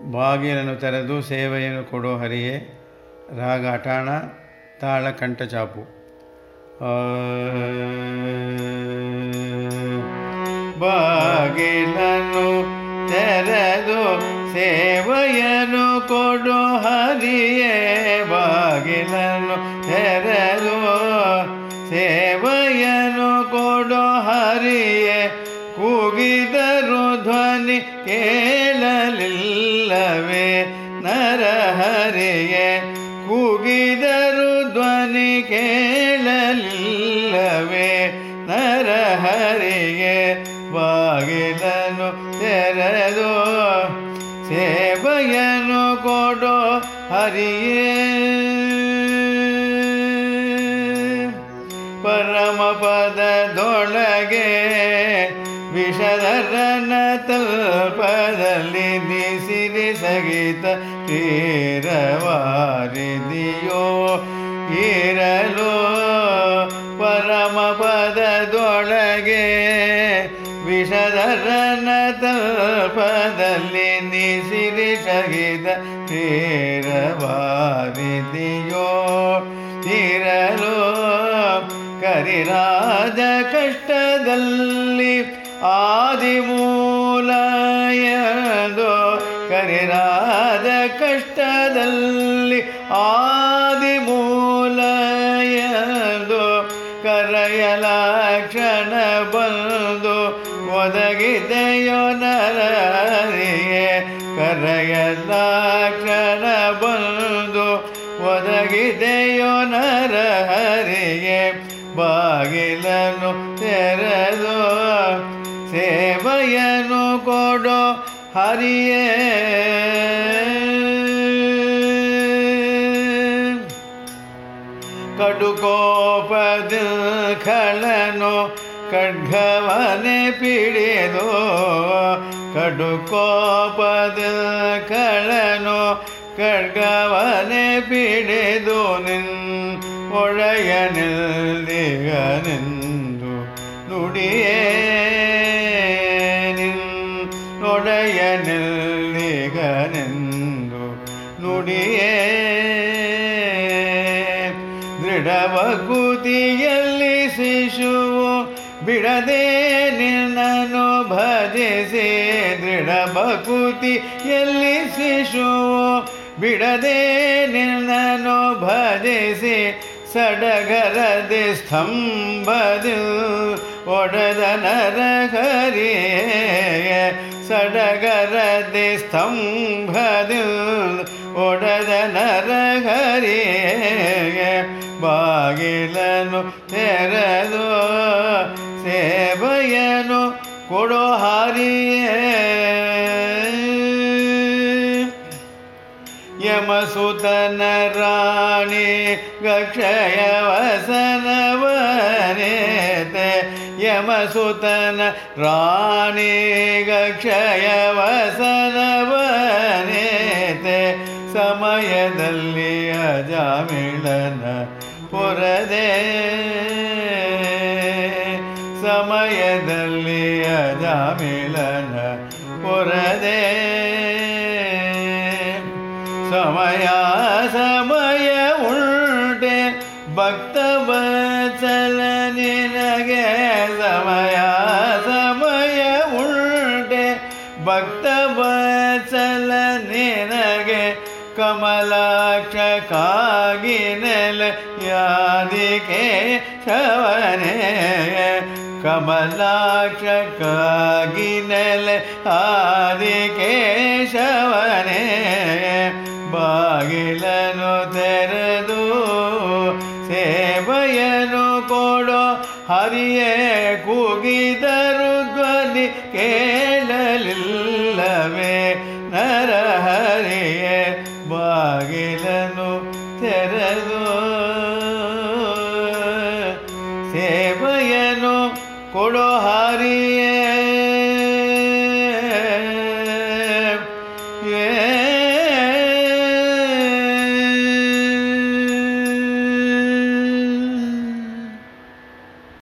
ಬಾಗಿಲನ್ನು ತೆರೆದು ಸೇವೆಯನ್ನು ಕೊಡೋ ಹರಿಯೇ, ರಾಗ ಅಟಾಣ ತಾಳ ಕಂಠಚಾಪು ಬಾಗಿಲನ್ನು ತೆರೆದು ಸೇವೆಯನ್ನು ಕೊಡೋ ಹರಿಯೇ, ಬಾಗಿಲನ್ನು ತೆರೆದು ಸೇವೆಯನ್ನು ಕೊಡೋ ಹರಿಯೇ, ಕೂಗಿದರು ಧ್ವನಿ ಕೇಳಲಿಲ್ಲವೇ ನರಹರಿಯೇ ಕೂಗಿದರು ಧ್ವನಿ ಕೇಳಲಿಲ್ಲವೇ ನರಹರಿಗೆ ಬಾಗಿಲನು ತೆರೆದು ಸೇವೆಯನ್ನು ಕೊಡೋ ಹರಿಯೇ. ಪರಮ ವಿಷಧರನ ತಲ್ಪದಲ್ಲಿ ನಿಸಿರಿ ಸಗಿತ ತೀರವಾರಿದಿಯೋ. ಇರಲು ಪರಮ ಪದದೊಳಗೆ ವಿಷಧರನ ತಲ್ಪದಲ್ಲಿ ನಿಸಿರಿ ಸಗಿತ ತೀರವಾರಿದಿಯೋ. ಇರಲು ಕರಿರಾಜ ಕಷ್ಟದಲ್ಲಿ ಆದಿಮೂಲಯದು ಕರಿರಾದ ಕಷ್ಟದಲ್ಲಿ ಆದಿಮೂಲಯದು ಕರೆಯಲ ಕ್ಷಣ ಬಂದು ಒದಗಿದೆಯೋ ನರರಿಗೆ ಕರೆಯಲ ಕ್ಷಣ ಬಂದು ಒದಗಿದೆಯೋ ನರಹರಿಗೆ ಬಾಗಿಲನ್ನು ತೆರೆದು ಸೇವೆಯನ್ನು ಕೊಡೋ ಹರಿಯೇ ಕಡುಕೋಪದ ಖಳನು ಖಡ್ಗವನೆ ಪಿಡಿದು ಕಡುಕೋಪದ ಖಳನು ಖಡ್ಗವನೆ ಪಿಡಿದು ನಿನ್ ಒಡೆಯನಿಲ್ದಿಗನೆಂದು ನುಡಿಯೇ ಒಡೆಯನಿಲ್ದಿಗನೆಂದು ನುಡಿಯೇ. ದೃಢವಕುತಿಯಲ್ಲಿ ಶಿಶುವು ಬಿಡದೆ ನಿನ್ನನು ಭಜಿಸಿ. ಎಲ್ಲಿ ಶಿಶುವು ಬಿಡದೆ ನಿನ್ನನು ಭಜಿಸಿ. ಸಡಗರದೆ ಸ್ತಂಭದು ಒಡೆದ ನರಹರಿಯೇ. ಸಡಗರದೆ ಸ್ತಂಭದ ಒಡದ ನರಹರಿಯೇ ಬಾಗಿಲನು ತೆರೆದು ಸೇವೆಯನು ಕೊಡೋ ಹಾರಿಯೇ. ಯಮಸುತನ ರಾಣಿ ಗಕ್ಷಯ ಯಮಸುತನ ರಾಣಿ ಗಕ್ಷಯ ವಸನವನೇತೆ ಸಮಯದಲ್ಲಿ ಅಜಾಮಿಳನ ಪುರದೆ ಸಮಯದಲ್ಲಿ ಅಜಾಮಿಳನ ಪುರದೆ ಸಮಯ ಸಮಯ ಉಂಟೆ ಭಕ್ತ ಬಚಲ ನಿನಗೆ ಸಮಯ ಸಮಯ ಉಂಟೆ. ಭಕ್ತ ಬಚಲ ನಿನಗೆ ಕಮಲಾಕ್ಷ ಕಾಗಿ ನೆಲ ಯಾದಿಕೆ ಶವನೆ ಕಮಲಾಕ್ಷ ಕಾಗಿ ಆದಿಕೆ ಶವನೇ ಬಾಗಿಲನು ತೆರೆದು ಹರಿಯೇ ಕೂಗಿದರು ಧ್ವನಿ ಕೇಳಲಿಲ್ಲವೇ? ನರಹರಿಯೇ ಬಾಗಿಲನು ತೆರೆದು. ಸೇವೆಯನ್ನು ಕೊಡೋ ಹರಿಯೇ